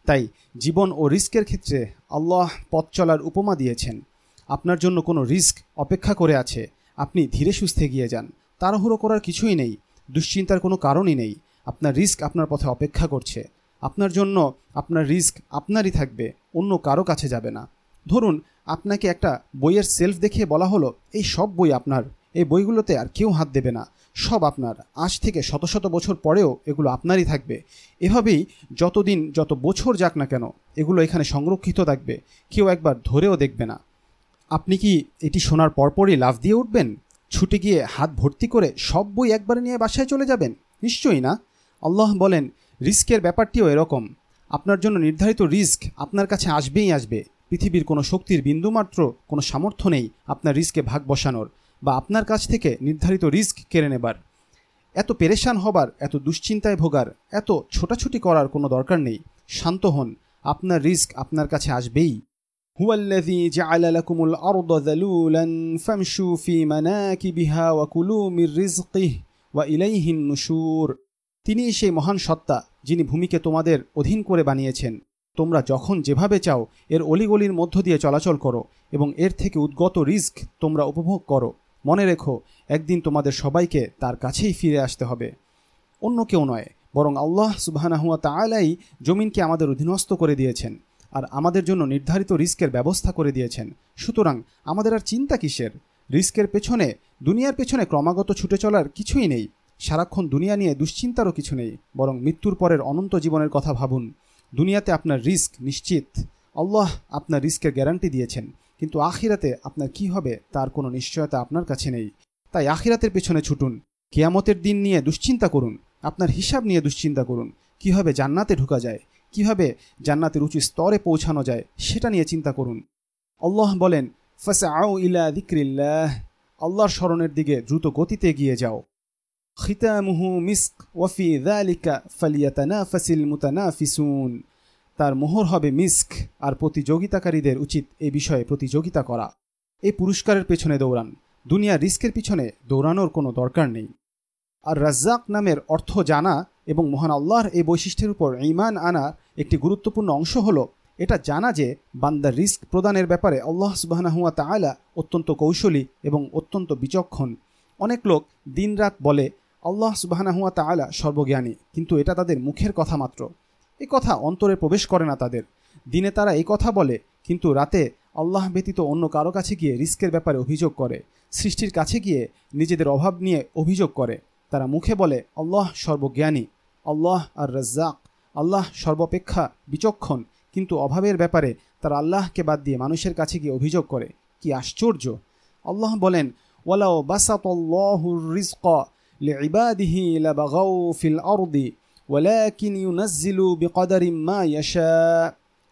তাই জীবন ও রিস্কের ক্ষেত্রে আল্লাহ পথ চলার উপমা দিয়েছেন আপনার জন্য কোনো রিস্ক অপেক্ষা করে আছে আপনি ধীরে সুস্থে গিয়ে যান তাড়াহুড়ো করার কিছুই নেই দুশ্চিন্তার কোনো কারণই নেই আপনার রিস্ক আপনার পথে অপেক্ষা করছে আপনার জন্য আপনার রিস্ক আপনারই থাকবে, অন্য কারও কাছে যাবে না। ধরুন, আপনাকে একটা বইয়ের সেলফ দেখিয়ে বলা হলো, এই সব বই আপনার, এই বইগুলোতে আর কেউ হাত দেবে না। সব আপনার। আজ থেকে শত শত বছর পরেও এগুলো আপনারই থাকবে। এভাবেই যতদিন যত বছর যাক না কেন, এগুলো এখানে সংরক্ষিত থাকবে। কেউ একবার ধরেও দেখবে না। আপনি কি এটি শোনার পরপরই লাভ দিয়ে উঠবেন? ছুটে গিয়ে হাত ভর্তি করে সব বই একবারে নিয়ে বাসায় চলে যাবেন? নিশ্চয়ই না। আল্লাহ বলেন রিস্কের ব্যাপারটিও এরকম আপনার জন্য নির্ধারিত রিস্ক আপনার কাছে আসবেই আসবে পৃথিবীর কোনো শক্তির বিন্দুমাত্র কোনো সামর্থ্য নেই আপনার রিস্কে ভাগ বসানোর বা আপনার কাছ থেকে নির্ধারিত রিস্ক কেড়ে নেবার এত পেরেশান হবার এত দুশ্চিন্তায় ভোগার এত ছোটাছুটি করার কোনো দরকার নেই শান্ত হন আপনার রিস্ক আপনার কাছে আসবেই هو الذي جعل لكم الأرض ذلولا فامشوا في مناكبها وكلوا من رزقه وإليه النشور তিনি সেই মহান সত্তা যিনি ভূমিকে তোমাদের অধীন করে বানিয়েছেন। তোমরা যখন যেভাবে চাও, এর অলিগলির মধ্য দিয়ে চলাচল করো এবং এর থেকে উদ্গত রিস্ক তোমরা উপভোগ করো। মনে রেখো, একদিন তোমাদের সবাইকে তার কাছেই ফিরে আসতে হবে। অন্য কেউ নয়, বরং আল্লাহ সুবাহানাহুয়া তালাই জমিনকে আমাদের অধীনস্থ করে দিয়েছেন আর আমাদের জন্য নির্ধারিত রিস্কের ব্যবস্থা করে দিয়েছেন। সুতরাং আমাদের আর চিন্তা কিসের? রিস্কের পেছনে, দুনিয়ার পেছনে ক্রমাগত ছুটে চলার কিছুই নেই। সারাক্ষণ দুনিয়া নিয়ে দুশ্চিন্তারও কিছু নেই, বরং মৃত্যুর পরের অনন্ত জীবনের কথা ভাবুন। দুনিয়াতে আপনার রিস্ক নিশ্চিত। আল্লাহ আপনার রিস্কের গ্যারান্টি দিয়েছেন, কিন্তু আখিরাতে আপনার কি হবে তার কোনো নিশ্চয়তা আপনার কাছে নেই। তাই আখিরাতের পেছনে ছুটুন, কেয়ামতের দিন নিয়ে দুশ্চিন্তা করুন, আপনার হিসাব নিয়ে দুশ্চিন্তা করুন, কীভাবে জান্নাতে ঢুকা যায়, কীভাবে জান্নাতের উঁচু স্তরে পৌঁছানো যায়, সেটা নিয়ে চিন্তা করুন। আল্লাহ বলেন ফাসা আউ ইলা দিক্রিল্লাহ আল্লাহর স্মরণের দিকে দ্রুত গতিতে এগিয়ে যাও। খিতামুহু মিস্ক ওয়াফি দালিকা ফালিয়াতানাফাসিল মুতানাফিসুন তার মোহর হবে মিস্ক আর প্রতিযোগিতাকারীদের উচিত এ বিষয়ে প্রতিযোগিতা করা। এই পুরস্কারের পেছনে দৌড়ান। দুনিয়া রিস্কের পিছনে দৌড়ানোর কোনো দরকার নেই। আর রাজ্জাক নামের অর্থ জানা এবং মহান আল্লাহর এই বৈশিষ্ট্যের উপর ইমান আনা একটি গুরুত্বপূর্ণ অংশ হলো, এটা জানা যে বান্দার রিস্ক প্রদানের ব্যাপারে আল্লাহ সুবাহানাহুয়া তালা অত্যন্ত কৌশলী এবং অত্যন্ত বিচক্ষণ। অনেক লোক দিনরাত বলে আল্লাহ সুবাহানাহুয়া তাআলা সর্বজ্ঞানী, কিন্তু এটা তাদের মুখের কথা মাত্র। এ কথা অন্তরে প্রবেশ করে না তাদের। দিনে তারা এই কথা বলে, কিন্তু রাতে আল্লাহ ব্যতীত অন্য কারও কাছে গিয়ে রিস্কের ব্যাপারে অভিযোগ করে। সৃষ্টির কাছে গিয়ে নিজেদের অভাব নিয়ে অভিযোগ করে। তারা মুখে বলে, আল্লাহ সর্বজ্ঞানী, আল্লাহ আর রাজ্জাক আল্লাহ সর্বাপেক্ষা বিচক্ষণ। কিন্তু অভাবের ব্যাপারে তারা আল্লাহকে বাদ দিয়ে মানুষের কাছে গিয়ে অভিযোগ করে। কি আশ্চর্য! আল্লাহ বলেন, ওয়ালাও বাসাতাল্লাহুর লিইবাদিহি লাবাগাউ ফিল আরদি ওয়ালাকিন ইউনাজ্জিলু বিকদারিম মা ইয়াশা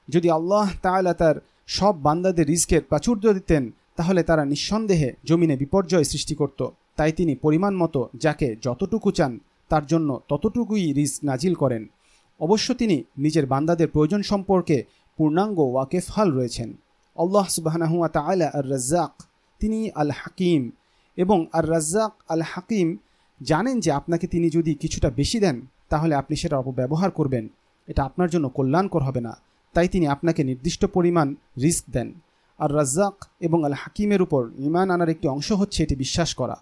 যদি আল্লাহ তাআলা তার সব বান্দাদের রিজকের প্রাচুর্য দিতেন, তাহলে তারা নিঃসন্দেহে জমিনে বিপর্যয় সৃষ্টি করত। তাই তিনি পরিমাণ মতো যাকে যতটুকু চান, তার জন্য ততটুকুই রিস্ক নাজিল করেন। অবশ্য তিনি নিজের বান্দাদের প্রয়োজন সম্পর্কে পূর্ণাঙ্গ ওয়াকেফহাল রয়েছেন। আল্লাহ সুবাহানাহুয়া তাআলা আর রাজ্জাক তিনি আল হাকিম এবং আর রাজ্জাক আল হাকিম জানেন যে আপনাকে তিনি যদি কিছুটা বেশি দেন, তাহলে আপনি সেটা অপব্যবহার করবেন। এটা আপনার জন্য কল্যাণকর হবে না। তাই তিনি আপনাকে নির্দিষ্ট পরিমাণ রিস্ক দেন। আর রাজ্জাক এবং আল হাকিমের উপর ইমান আনার একটি অংশ হচ্ছে এটি বিশ্বাস করা।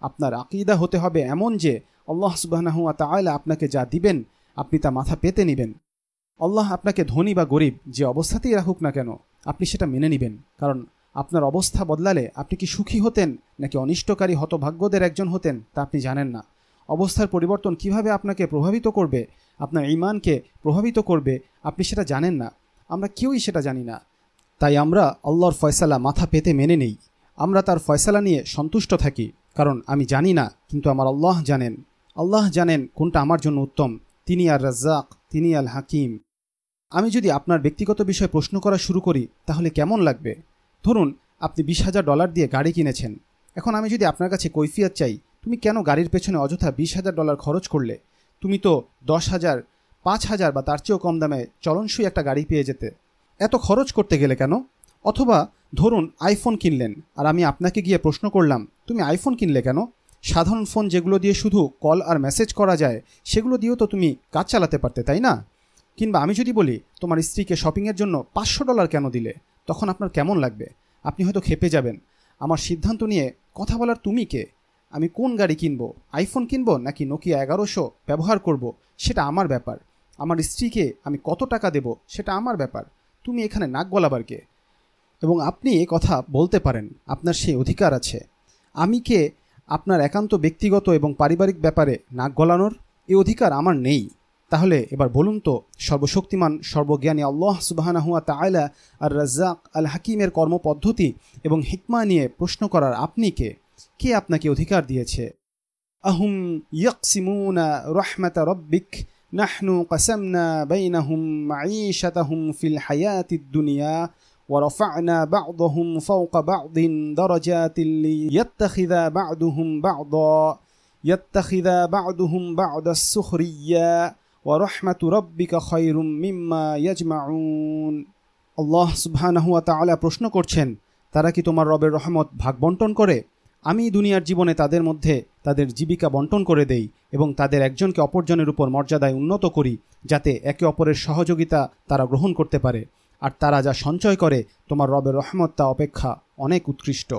আপনার আকিদা হতে হবে এমন যে, আল্লাহ সুবাহানাহুয়া তাআলা আপনাকে যা দিবেন, আপনি তা মাথা পেতে নেবেন। আল্লাহ আপনাকে ধনী বা গরিব যে অবস্থাতেই রাখুক না কেন, আপনি সেটা মেনে নেবেন। কারণ আপনার অবস্থা বদলালে আপনি কি সুখী হতেন নাকি অনিষ্টকারী হতভাগ্যদের একজন হতেন তা আপনি জানেন না। অবস্থার পরিবর্তন কীভাবে আপনাকে প্রভাবিত করবে, আপনার ইমানকে প্রভাবিত করবে, আপনি সেটা জানেন না। আমরা কেউই সেটা জানি না। তাই আমরা আল্লাহর ফয়সালা মাথা পেতে মেনে নেই। আমরা তার ফয়সালা নিয়ে সন্তুষ্ট থাকি, কারণ আমি জানি না, কিন্তু আমার আল্লাহ জানেন। আল্লাহ জানেন কোনটা আমার জন্য উত্তম। তিনি আর রাজ্জাক, তিনি আল হাকিম। আমি যদি আপনার ব্যক্তিগত বিষয়ে প্রশ্ন করা শুরু করি, তাহলে কেমন লাগবে? ধরুন, আপনি বিশ হাজার ডলার দিয়ে গাড়ি কিনেছেন। এখন আমি যদি আপনার কাছে কৈফিয়াত চাই, তুমি কেন গাড়ির পেছনে অযথা বিশ হাজার ডলার খরচ করলে? তুমি তো দশ হাজার, পাঁচ হাজার বা তার চেয়েও কম দামে চলনসই একটা গাড়ি পেয়ে যেতে। এত খরচ করতে গেলে কেন? অথবা ধরুন আইফোন কিনলেন, আর আমি আপনাকে গিয়ে প্রশ্ন করলাম, তুমি আইফোন কিনলে কেন? সাধারণ ফোন যেগুলো দিয়ে শুধু কল আর মেসেজ করা যায়, সেগুলো দিয়েও তো তুমি কাজ চালাতে পারতে, তাই না? কিংবা আমি যদি বলি, তোমার স্ত্রীকে শপিংয়ের জন্য পাঁচশো ডলার কেন দিলে? তখন আপনার কেমন লাগবে? আপনি হয়তো খেপে যাবেন। আমার সিদ্ধান্ত নিয়ে কথা বলার তুমি কে? আমি কোন গাড়ি কিনবো? আইফোন কিনবো নাকি নোকিয়া এগারোশো ব্যবহার করব? সেটা আমার ব্যাপার। আমার স্ত্রীকে আমি কত টাকা দেব? সেটা আমার ব্যাপার। তুমি এখানে নাক গলাবার কে? এবং আপনি এ কথা বলতে পারেন। আপনার সেই অধিকার আছে। আমি কে? আপনার একান্ত ব্যক্তিগত এবং পারিবারিক ব্যাপারে নাক গলানোর এই অধিকার আমার নেই। তাহলে এবার বলুন তো সর্বশক্তিমান সর্বজ্ঞানী আল্লাহ সুবাহানাহুয়া তাইলা আর রাজ্জাক আল হাকিমের কর্মপদ্ধতি এবং হিকমা নিয়ে প্রশ্ন করার আপনি কে কে আপনাকে অধিকার দিয়েছে আহুম ইয়াকসিমুনা রহমাতা রব্বিক নাহনু কাসামনা বাইনাহুম মাঈশাতাহুম ফিল হায়াতিদ দুনিয়া ورفعنا بعضهم فوق بعض درجات ليتخذ بعضهم بعضا يتخذ بعضهم بعض السخريا ورحمة ربك خير مما يجمعون আল্লাহ সুবহানাহু ওয়া তাআলা প্রশ্ন করছেন তারা কি তোমার রবের রহমত ভাগ বন্টন করে আমি দুনিয়ার জীবনে তাদের মধ্যে তাদের জীবিকা বন্টন করে দেই এবং তাদের একজনকে অপরজনের উপর মর্যাদায় উন্নত করি যাতে একে অপরের সহযোগিতা তারা গ্রহণ করতে পারে আর তারা যা সঞ্চয় করে তোমার রবের রহমত তা অপেক্ষা অনেক উৎকৃষ্ট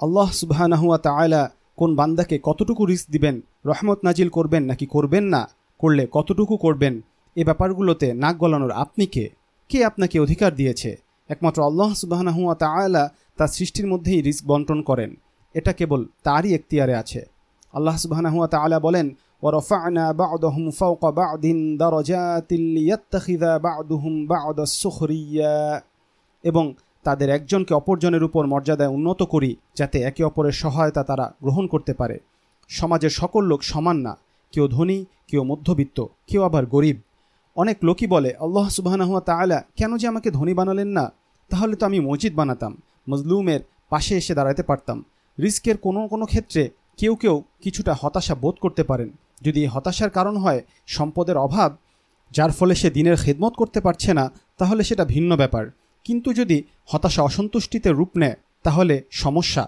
আল্লাহ সুবাহানাহুয়া তায়লা কোন বান্দাকে কতটুকু রিস্ক দিবেন রহমত নাজিল করবেন নাকি করবেন না করলে কতটুকু করবেন এ ব্যাপারগুলোতে নাক গলানোর আপনি কে কে আপনাকে অধিকার দিয়েছে একমাত্র আল্লাহ সুবাহানাহুয়া তায়লা তার সৃষ্টির মধ্যেই রিস্ক বন্টন করেন এটা কেবল তারই এখতিয়ারে আছে আল্লাহ সুবাহানাহুয়া তায়লা বলেন ورفعنا بعضهم فوق بعض درجات ليتخذ بعضهم بعض السخريا এবং তাদের একজনকে অপরজনের উপর মর্যাদায় উন্নত করি যাতে একে অপরের সহায়তা তারা গ্রহণ করতে পারে সমাজের সকল লোক সমান না কেউ ধনী, কেউ মধ্যবিত্ত, কেউ আবার গরিব। অনেক লোকই বলে, আল্লাহ সুবাহানাহুয়া তাআলা, কেন যে আমাকে ধনী বানালেন না? তাহলে তো আমি মসজিদ বানাতাম, মজলুমের পাশে এসে দাঁড়াতে পারতাম। রিস্কের কোনো কোনো ক্ষেত্রে কেউ কেউ কিছুটা হতাশা বোধ করতে পারেন। যদি হতাশার কারণ হয় সম্পদের অভাব, যার ফলে সে দিনের খেদমত করতে পারছে না, তাহলে সেটা ভিন্ন ব্যাপার। কিন্তু যদি হতাশা অসন্তুষ্টিতে রূপ নেয়, তাহলে সমস্যা।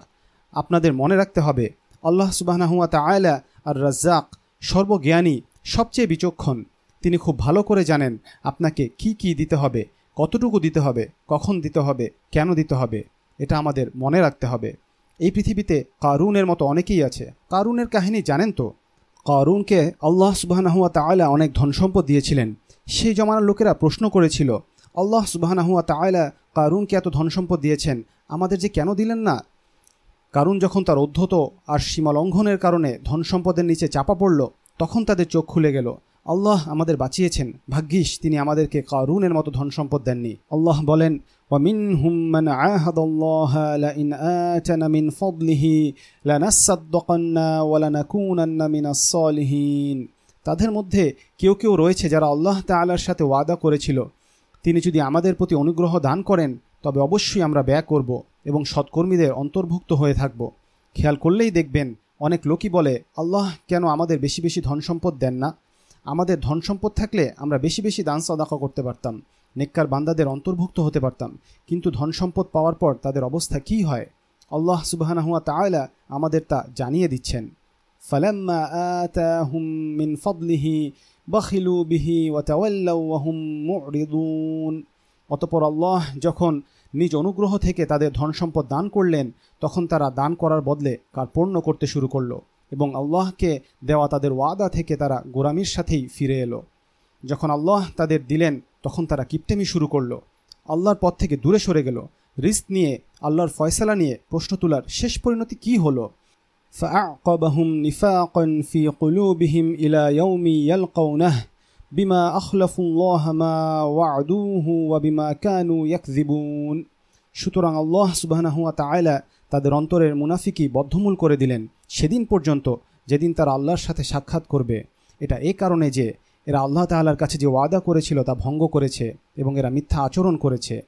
আপনাদের মনে রাখতে হবে, আল্লাহ সুবাহনাহুয়া তায়লা আর রাজ্জাক সর্বজ্ঞানী, সবচেয়ে বিচক্ষণ। তিনি খুব ভালো করে জানেন আপনাকে কি কি দিতে হবে, কতটুকু দিতে হবে, কখন দিতে হবে, কেন দিতে হবে। এটা আমাদের মনে রাখতে হবে। এই পৃথিবীতে কারুনের মতো অনেকেই আছে। কারুনের কাহিনী জানেন তো? কারুনকে আল্লাহ সুবাহানাহুয়া তাআলা অনেক ধনসম্পদ দিয়েছিলেন। সেই জমানার লোকেরা প্রশ্ন করেছিল, আল্লাহ সুবাহানাহুয়া তাআলা কারুনকে এত ধনসম্পদ দিয়েছেন, আমাদের যে কেন দিলেন না? কারুন যখন তার অধ্যত আর সীমা লঙ্ঘনের কারণে ধনসম্পদের নিচে চাপা পড়ল তখন তাদের চোখ খুলে গেল আল্লাহ আমাদের বাঁচিয়েছেন ভাগ্যিস তিনি আমাদেরকে কারুনের মতো ধনসম্পদ দেননি আল্লাহ বলেন ومنهم من عاهد الله لئن آتنا من فضله لنصدقن ولنكونن من الصالحين তাদের মধ্যে কেউ কেউ রয়েছে যারা আল্লাহ তাআলার সাথে ওয়াদা করেছিল তিনি যদি আমাদের প্রতি অনুগ্রহ দান করেন তবে অবশ্যই আমরা ব্যয় করব এবং সৎকর্মীদের অন্তর্ভুক্ত হয়ে থাকব। খেয়াল করলেই দেখবেন, অনেক লোকই বলে, আল্লাহ, কেন আমাদের বেশি বেশি ধন সম্পদ দেন না? আমাদের ধন সম্পদ থাকলে আমরা বেশি বেশি দান সদাকা করতে পারতাম, নেককার বান্দাদের অন্তর্ভুক্ত হতে পারতাম, কিন্তু ধন সম্পদ পাওয়ার পর তাদের অবস্থা কি হয়? আল্লাহ সুবাহানাহুয়া তাআলা আমাদের তা জানিয়ে দিচ্ছেন। ফাদলিহি বিহি অতপর আল্লাহ যখন নিজ অনুগ্রহ থেকে তাদের ধন সম্পদ দান করলেন তখন তারা দান করার বদলে কার্পণ্য করতে শুরু করলো এবং আল্লাহকে দেওয়া তাদের ওয়াদা থেকে তারা গোরামির সাথেই ফিরে এলো যখন আল্লাহ তাদের দিলেন তখন তারা কিপটেমি শুরু করলো আল্লাহর পথ থেকে দূরে সরে গেল রিস্ক নিয়ে আল্লাহর ফয়সালা নিয়ে প্রশ্ন তোলার শেষ পরিণতি কি হলো فأعقبهم نفاقا في قلوبهم إلى يوم يلقونه বিমা আখলাফুল্লাহমা ওয়াদুহু ওয়া বিমা কানু ইয়াকজিবুন সুতরাং আল্লাহ সুবাহনাহুয়া তায়লা তাদের অন্তরের মুনাফিকি বদ্ধমূল করে দিলেন সেদিন পর্যন্ত যেদিন তারা আল্লাহর সাথে সাক্ষাৎ করবে। এটা এ কারণে যে এরা আল্লাহ তাল্লার কাছে যে ওয়াদা করেছিল তা ভঙ্গ করেছে এবং এরা মিথ্যা আচরণ করেছে।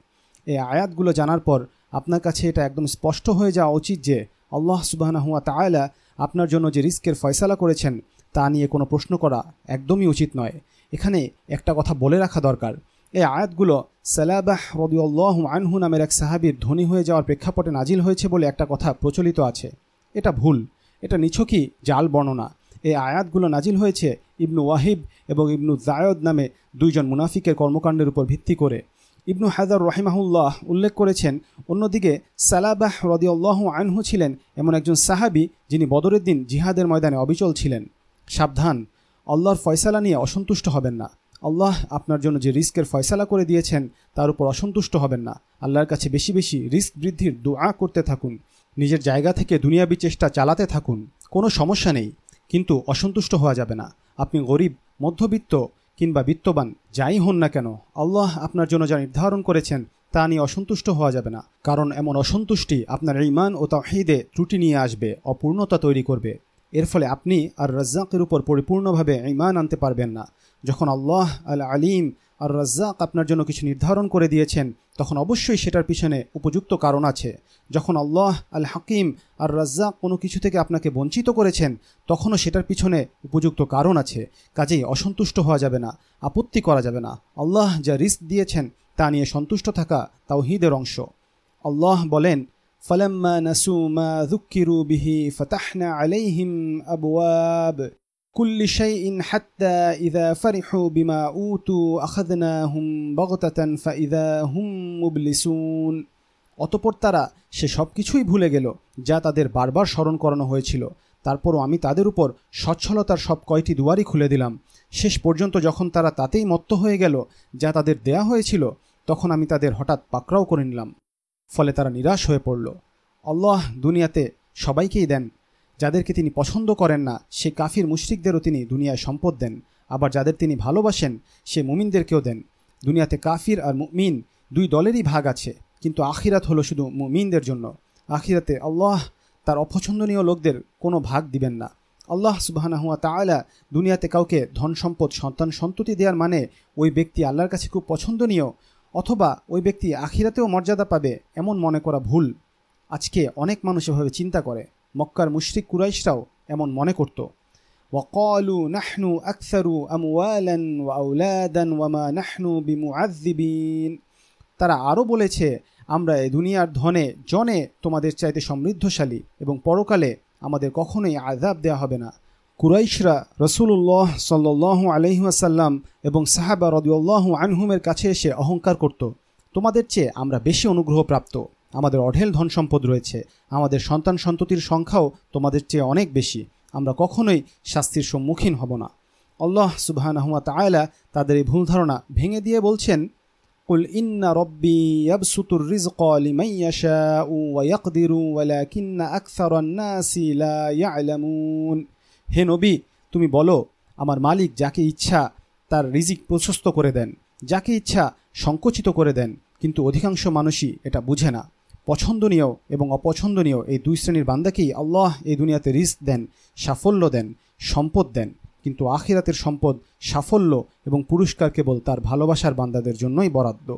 এই আয়াতগুলো জানার পর আপনার কাছে এটা একদম স্পষ্ট হয়ে যাওয়া উচিত যে আল্লাহ সুবাহনাহুয়া তায়লা আপনার জন্য যে রিস্কের ফয়সালা করেছেন তা নিয়ে কোনো প্রশ্ন করা একদমই উচিত নয়। এখানে একটা কথা বলে রাখা দরকার। এই আয়াতগুলো সালাবাহ রদিউল্লাহ আনহু নামের এক সাহাবির ধনী হয়ে যাওয়ার প্রেক্ষাপটে নাজিল হয়েছে বলে একটা কথা প্রচলিত আছে। এটা ভুল। এটা নিছকই জাল বর্ণনা। এই আয়াতগুলো নাজিল হয়েছে ইবনু ওয়াহিব এবং ইবনু জায়দ নামে দুইজন মুনাফিকের কর্মকাণ্ডের উপর ভিত্তি করে। ইবনু হায়দার রহিমাহুল্লাহ উল্লেখ করেছেন, অন্যদিকে সালাবাহ রদিউল্লাহ আনহু ছিলেন এমন একজন সাহাবি যিনি বদরের দিন জিহাদের ময়দানে অবিচল ছিলেন। সাবধান। আল্লাহর ফয়সালা নিয়ে অসন্তুষ্ট হবেন না। আল্লাহ আপনার জন্য যে রিস্কের ফয়সালা করে দিয়েছেন, তার উপর অসন্তুষ্ট হবেন না। আল্লাহর কাছে বেশি বেশি রিস্ক বৃদ্ধির দোয়া করতে থাকুন। নিজের জায়গা থেকে দুনিয়াবি চেষ্টা চালাতে থাকুন। কোনো সমস্যা নেই, কিন্তু অসন্তুষ্ট হওয়া যাবে না। আপনি গরিব, মধ্যবিত্ত কিংবা বিত্তবান, যাই হন না কেন, আল্লাহ আপনার জন্য যা নির্ধারণ করেছেন, তা নিয়ে অসন্তুষ্ট হওয়া যাবে না। কারণ এমন অসন্তুষ্টি আপনার ইমান ও তাহিদে ত্রুটি নিয়ে আসবে, অপূর্ণতা তৈরি করবে। এর ফলে আপনি আর রাজ্জাকের উপর পরিপূর্ণভাবে ইমান আনতে পারবেন না। যখন আল্লাহ আল আলিম আর রাজ্জাক আপনার জন্য কিছু নির্ধারণ করে দিয়েছেন, তখন অবশ্যই সেটার পিছনে উপযুক্ত কারণ আছে। যখন আল্লাহ আল হাকিম আর রাজ্জাক কোনো কিছু থেকে আপনাকে বঞ্চিত করেছেন, তখনও সেটার পিছনে উপযুক্ত কারণ আছে। কাজেই অসন্তুষ্ট হওয়া যাবে না, আপত্তি করা যাবে না। আল্লাহ যা রিস্ক দিয়েছেন, তা নিয়ে সন্তুষ্ট থাকা তাও তাওহিদের অংশ। আল্লাহ বলেন فلما نسوا ما ذكروا به فتحنا عليهم أبواب كل شيء حتى إذا فرحوا بما أوتوا أخذناهم بغتة فإذا هم مبلسون অতপর তারা সে সব কিছুই ভুলে গেল যা তাদের বারবার স্মরণ করানো হয়েছিল তারপরও আমি তাদের উপর সচ্ছলতার সব কয়টি দুয়ারই খুলে দিলাম শেষ পর্যন্ত যখন তারা তাতেই মত্ত হয়ে গেল যা তাদের দেয়া হয়েছিল তখন আমি তাদের হঠাৎ পাকড়াও করে নিলাম ফলে তারা নিরাশ হয়ে পড়ল। আল্লাহ দুনিয়াতে সবাইকেই দেন। যাদেরকে তিনি পছন্দ করেন না, সে কাফির মুশরিকদেরও তিনি দুনিয়ায় সম্পদ দেন। আবার যাদের তিনি ভালোবাসেন, সে মুমিনদেরকেও দেন। দুনিয়াতে কাফির আর মুমিন দুই দলেরই ভাগ আছে, কিন্তু আখিরাত হলো শুধু মুমিনদের জন্য। আখিরাতে আল্লাহ তার অপছন্দনীয় লোকদের কোনো ভাগ দিবেন না। আল্লাহ সুবাহানাহুয়া তাআলা দুনিয়াতে কাউকে ধন সম্পদ সন্তান সন্ততি দেওয়ার মানে ওই ব্যক্তি আল্লাহর কাছে খুব পছন্দনীয় অথবা ওই ব্যক্তি আখিরাতেও মর্যাদা পাবে এমন মনে করা ভুল আজকে অনেক মানুষ এভাবে চিন্তা করে মক্কার মুশরিক কুরাইশরাও এমন মনে করত وقالوا نحن أكثر أموالا وأولادا وما نحن بمعذبين তারা আরও বলেছে আমরা এই দুনিয়ার ধনে জনে তোমাদের চাইতে সমৃদ্ধশালী এবং পরকালে আমাদের কখনোই আজাব দেওয়া হবে না কুরাইশরা রসুল্লাহ সাল্লাহ আলহিহাসাল্লাম এবং সাহাবা রদিউল্লাহ আনহুমের কাছে এসে অহংকার করত। তোমাদের চেয়ে আমরা বেশি অনুগ্রহ প্রাপ্ত আমাদের অঢেল ধন সম্পদ রয়েছে। আমাদের সন্তান সন্ততির সংখ্যাও তোমাদের চেয়ে অনেক বেশি। আমরা কখনোই শাস্তির সম্মুখীন হব না। আল্লাহ আহত আয়লা তাদের এই ভুল ধারণা ভেঙে দিয়ে বলছেন, কুল ইন্না রব্বি ইয়াবসুতুর রিজক লিমাইয়াশা ওয়া ইয়াকদিরু ওয়ালাকিন্না আকসারান নাসি লা ইয়ালামুন। হে নবী, তুমি বলো, আমার মালিক যাকে ইচ্ছা তার রিজিক প্রশস্ত করে দেন, যাকে ইচ্ছা সংকুচিত করে দেন, কিন্তু অধিকাংশ মানুষই এটা বুঝে না। পছন্দনীয় এবং অপছন্দনীয় এই দুই শ্রেণির বান্দাকেই আল্লাহ এই দুনিয়াতে রিস্ক দেন, সাফল্য দেন, সম্পদ দেন, কিন্তু আখিরাতের সম্পদ সাফল্য এবং পুরস্কার কেবল তার ভালোবাসার বান্দাদের জন্যই বরাদ্দ।